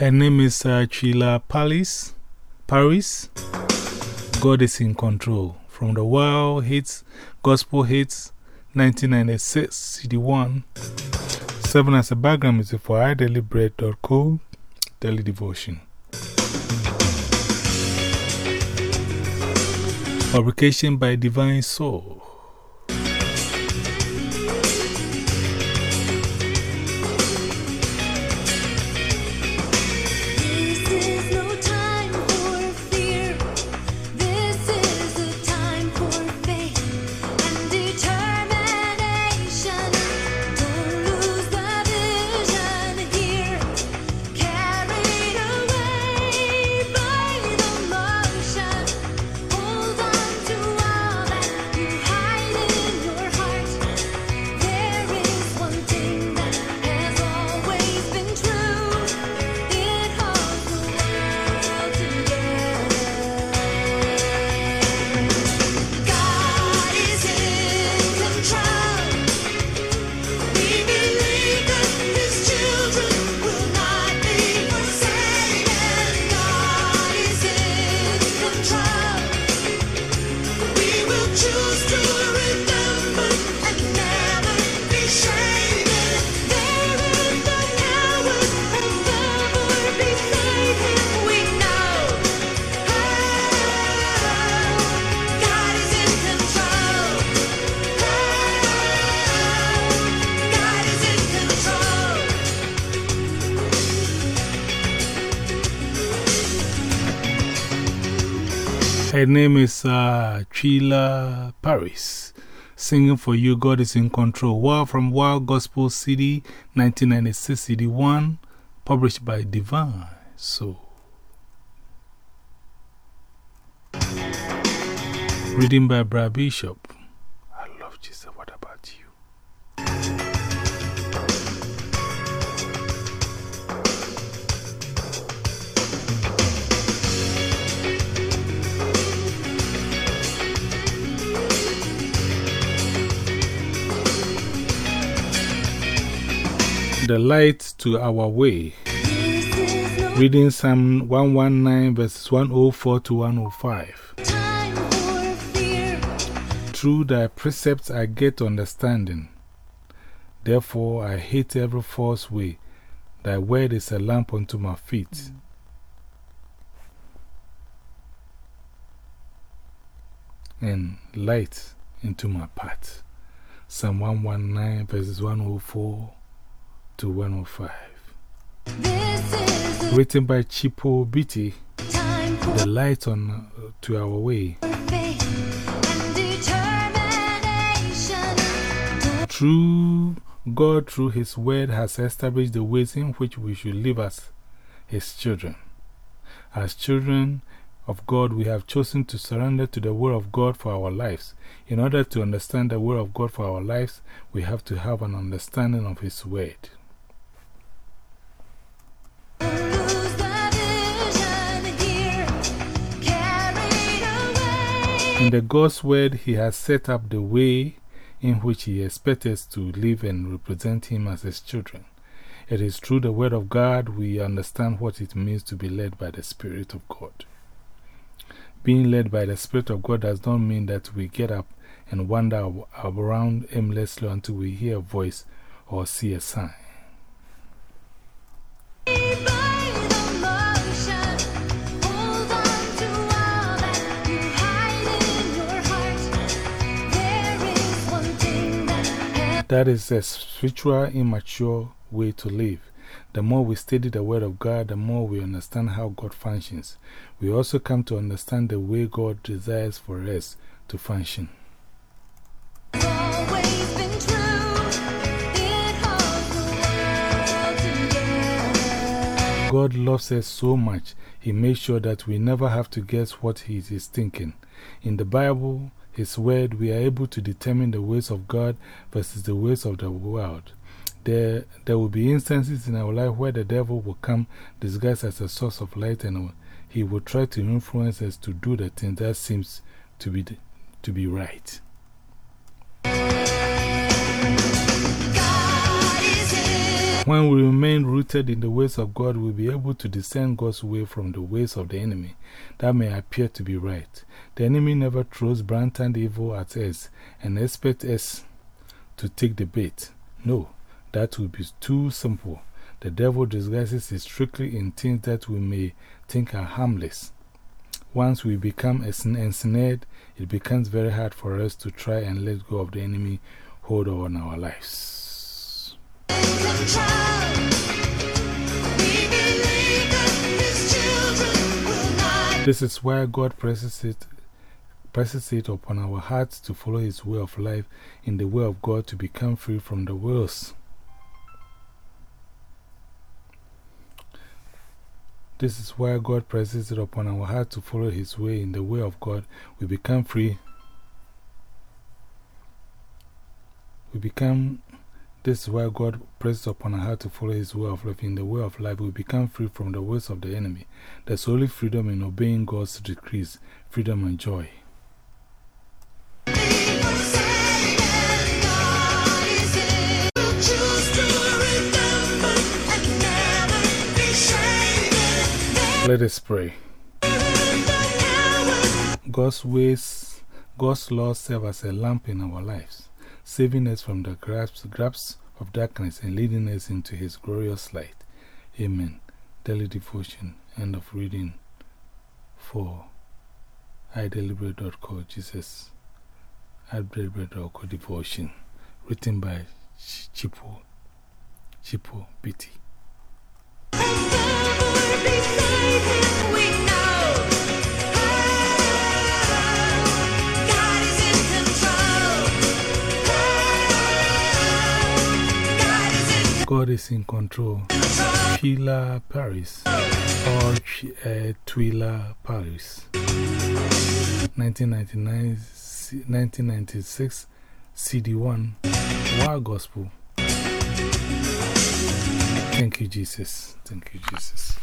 Her name is uh, Twila Paris. Paris. God is in control. From the Wild Hits, Gospel Hits, 1996, CD 1. 7 as a background music for idailybread.co, daily devotion. Fabrication by Divine Soul. Her name is uh, Twila Paris. Singing for you, God is in control. Wow from Wow Gospel CD, 1996 CD 1, published by Divine Soul. Reading by Brad Bishop. The light to our way. Reading Psalm 119, verses 104 to 105. time for fear. Through thy precepts I get understanding. Therefore I hate every false way. Thy word is a lamp unto my feet. And light into my path. Psalm 119, verses 104 to 105. Written by Chipo Biti, a time for The Light on uh, to Our Way. faith and determination. True, God, through His Word, has established the ways in which we should live as His children. As children of God, we have chosen to surrender to the Word of God for our lives. In order to understand the Word of God for our lives, we have to have an understanding of His Word. In the God's Word, He has set up the way in which He expects us to live and represent Him as His children. It is through the Word of God we understand what it means to be led by the Spirit of God. Being led by the Spirit of God does not mean that we get up and wander around aimlessly until we hear a voice or see a sign. That is a spiritual, immature way to live. The more we study the Word of God, the more we understand how God functions. We also come to understand the way God desires for us to function. always been true. It holds the world together. God loves us so much, He makes sure that we never have to guess what He is thinking. In the Bible, His Word, we are able to determine the ways of God versus the ways of the world. There, there will be instances in our life where the devil will come disguised as a source of light and he will try to influence us to do the thing that seems to be, to be right. When we remain rooted in the ways of God, we'll be able to discern God's way from the ways of the enemy that may appear to be right. The enemy never throws blatant evil at us and expects us to take the bait. No, that would be too simple. The devil disguises his strictly in things that we may think are harmless. Once we become ensnared, it becomes very hard for us to try and let go of the enemy hold on our lives. This is why God presses it, presses it upon our hearts to follow His way of life in the way of God to become free from the wills. This is why God presses it upon our heart to follow His way in the way of God. We become free. We become, this is why God presses upon our heart to follow His way of life. In the way of life, we become free from the ways of the enemy. There's only freedom in obeying God's decrees, freedom and joy. Let us pray. God's ways, God's laws serve as a lamp in our lives, saving us from the grasp, grasp of darkness and leading us into His glorious light. Amen. Daily devotion, end of reading for idailybread.co, Jesus, idailybread.co devotion, written by Chipo, Chipo Biti. God is in control. Twila Paris, or Twila Paris. 1999, 1996, CD1, Wow Gospel. Thank you, Jesus. Thank you, Jesus.